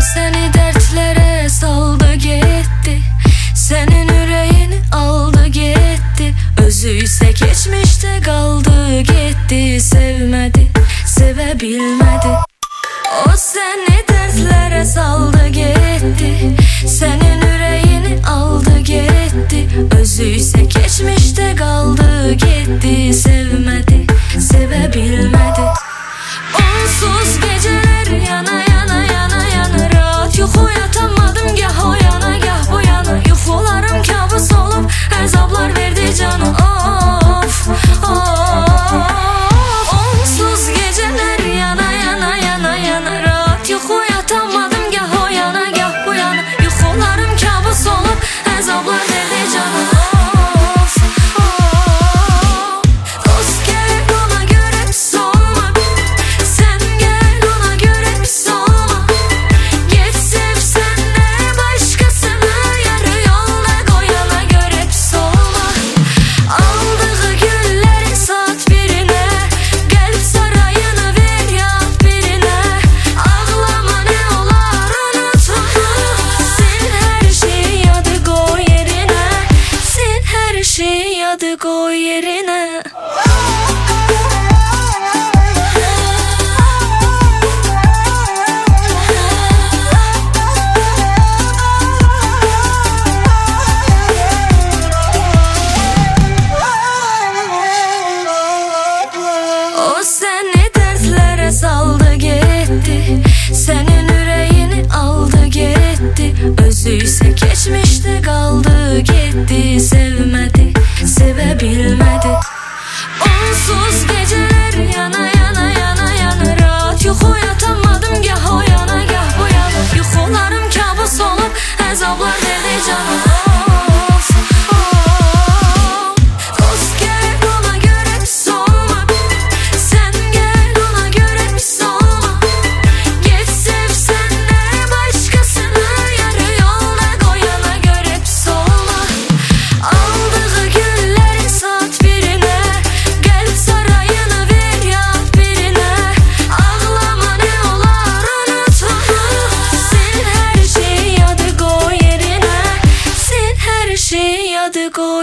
O seni dertlere saldı gitti. Senin yüreğini aldı gitti. Özüyse geçmişte kaldı gitti. Sevmedi, sevebilmedi. O seni dertlere saldı gitti. Senin yüreğini aldı gitti. Özüyse geçmişte kaldı gitti. Sevmedi, sevebilmedi. Onsuz gece Seni yadık o yerine.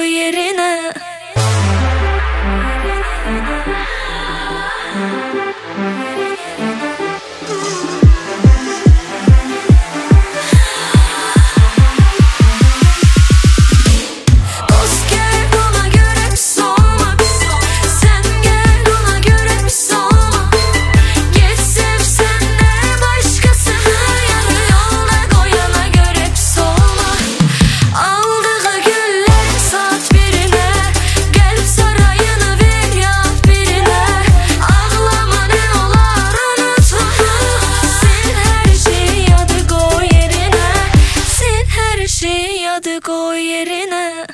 yerine. adı koy yerine